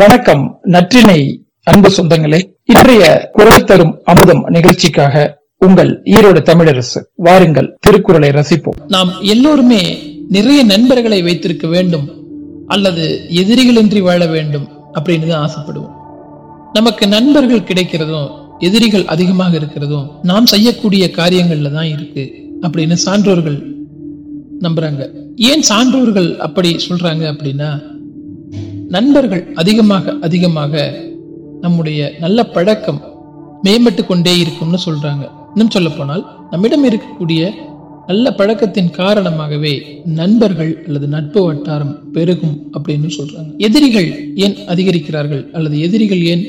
வணக்கம் நற்றினை அன்பு சொந்தங்களே. இன்றைய குரல் தரும் அமுதம் நிகழ்ச்சிக்காக உங்கள் ஈரோடு தமிழரசு வாருங்கள் திருக்குறளை ரசிப்போம். நாம் எல்லோருமே நிறைய நண்பர்களை வைத்திருக்க வேண்டும் அல்லது எதிரிகளின்றி வாழ வேண்டும் அப்படின்னு தான் ஆசைப்படுவோம். நமக்கு நண்பர்கள் கிடைக்கிறதும் எதிரிகள் அதிகமாக இருக்கிறதும் நாம் செய்யக்கூடிய காரியங்கள்ல தான் இருக்கு அப்படின்னு சான்றோர்கள் நம்புறாங்க. ஏன் சான்றோர்கள் அப்படி சொல்றாங்க அப்படின்னா நண்பர்கள் அதிகமாக அதிகமாக நம்முடைய நல்ல பழக்கம் மேம்பட்டு கொண்டே இருக்கும்னு சொல்றாங்க. இன்னும் சொல்ல போனால் நம்மிடம் இருக்கக்கூடிய நல்ல பழக்கத்தின் காரணமாகவே நண்பர்கள் அல்லது நட்பு வட்டாரம் பெருகும் அப்படின்னு சொல்றாங்க. எதிரிகள் ஏன் அதிகரிக்கிறார்கள் அல்லது எதிரிகள் ஏன்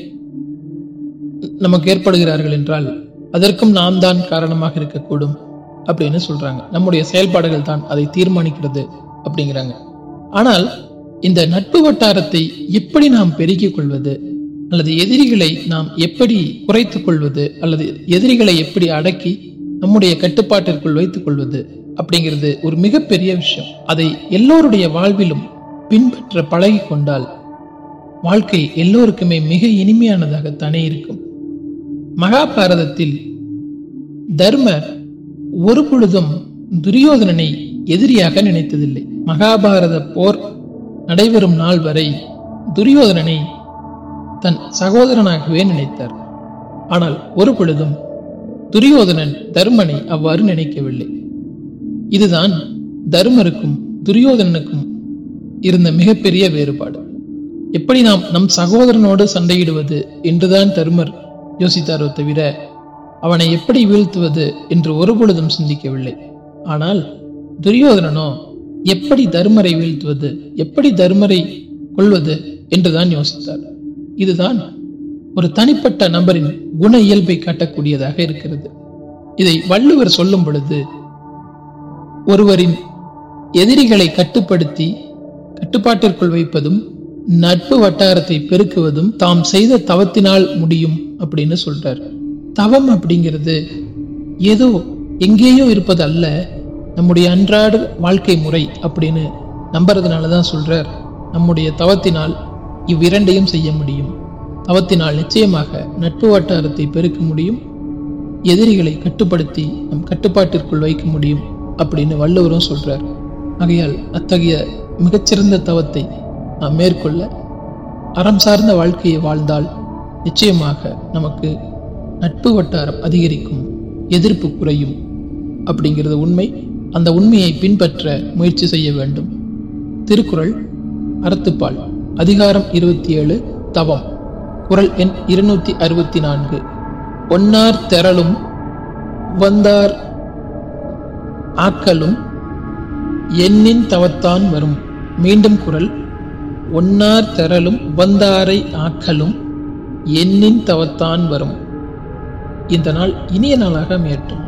நமக்கு ஏற்படுகிறார்கள் என்றால் அதற்கும் நாம் தான் காரணமாக இருக்கக்கூடும் அப்படின்னு சொல்றாங்க. நம்முடைய செயல்பாடுகள் தான் அதை தீர்மானிக்கிறது அப்படிங்கிறாங்க. ஆனால் இந்த நட்பு வட்டாரத்தை எப்படி நாம் பெருக்கிக் கொள்வது? அல்லது எதிரிகளை நாம் எப்படி குறைத்துக் கொள்வது? அல்லது எதிரிகளை எப்படி அடக்கி நம்முடைய கட்டுப்பாட்டிற்குள் வைத்துக் கொள்வது? அப்படிங்கிறது ஒரு மிகப்பெரிய விஷயம். அதை எல்லோருடைய வாழ்விலும் பின்பற்ற பழகி கொண்டால் வாழ்க்கை எல்லோருக்குமே மிக இனிமையானதாகத்தானே இருக்கும். மகாபாரதத்தில் தர்மர் ஒரு பொழுதும் துரியோதனனை எதிரியாக நினைத்ததில்லை. மகாபாரத போர் நடைபெறும் நாள் வரை துரியோதனனை தன் சகோதரனாகவே நினைத்தார். ஆனால் ஒரு பொழுதும் துரியோதனன் தர்மனை அவ்வாறு நினைக்கவில்லை. இதுதான் தர்மருக்கும் துரியோதனனுக்கும் இருந்த மிகப்பெரிய வேறுபாடு. எப்படி நாம் நம் சகோதரனோடு சண்டையிடுவது என்றுதான் தர்மர் யோசித்தாரோ தவிர அவனை எப்படி வீழ்த்துவது என்று ஒரு பொழுதும் சிந்திக்கவில்லை. ஆனால் துரியோதனனோ எப்படி தர்மரை வீழ்த்துவது எப்படி தர்மரை கொள்வது என்றுதான் யோசித்தார். இதுதான் ஒரு தனிப்பட்ட நபரின் குண இயல்பை காட்டக்கூடியதாக இருக்கிறது. இதை வள்ளுவர் சொல்லும் பொழுது ஒருவரின் எதிரிகளை கட்டுப்படுத்தி கட்டுப்பாட்டிற்குள் வைப்பதும் நட்பு வட்டாரத்தை பெருக்குவதும் தாம் செய்த தவத்தினால் முடியும் அப்படின்னு சொல்றார். தவம் அப்படிங்கிறது ஏதோ எங்கேயோ இருப்பது அல்ல நம்முடைய அன்றாட வாழ்க்கை முறை அப்படின்னு நம்புறதுனால தான் சொல்கிறார் நம்முடைய தவத்தினால் இவ்விரண்டையும் செய்ய முடியும். தவத்தினால் நிச்சயமாக நட்பு வட்டாரத்தை பெருக்க முடியும். எதிரிகளை கட்டுப்படுத்தி நம் கட்டுப்பாட்டிற்குள் வைக்க முடியும் அப்படின்னு வள்ளுவரும் சொல்கிறார் ஆகையால் அத்தகைய மிகச்சிறந்த தவத்தை நாம் மேற்கொள்ள அறம் சார்ந்த வாழ்க்கையை வாழ்ந்தால் நிச்சயமாக நமக்கு நட்பு வட்டாரம் அதிகரிக்கும் எதிர்ப்பு குறையும் அப்படிங்கிறது உண்மை. அந்த உண்மையை பின்பற்ற முயற்சி செய்ய வேண்டும். திருக்குறள் அறத்துப்பால் அதிகாரம் இருபத்தி ஏழு தவம். குரல் எண் இருநூத்தி அறுபத்தி நான்கு. ஒன்னார் தெரலும் வந்தார் ஆக்கலும் எண்ணின் தவத்தான் வரும். மீண்டும் குரல் ஒன்னார் தெரலும் வந்தாரை ஆக்கலும் எண்ணின் தவத்தான் வரும். இந்த நாள் இனிய நாளாக மேட்டும்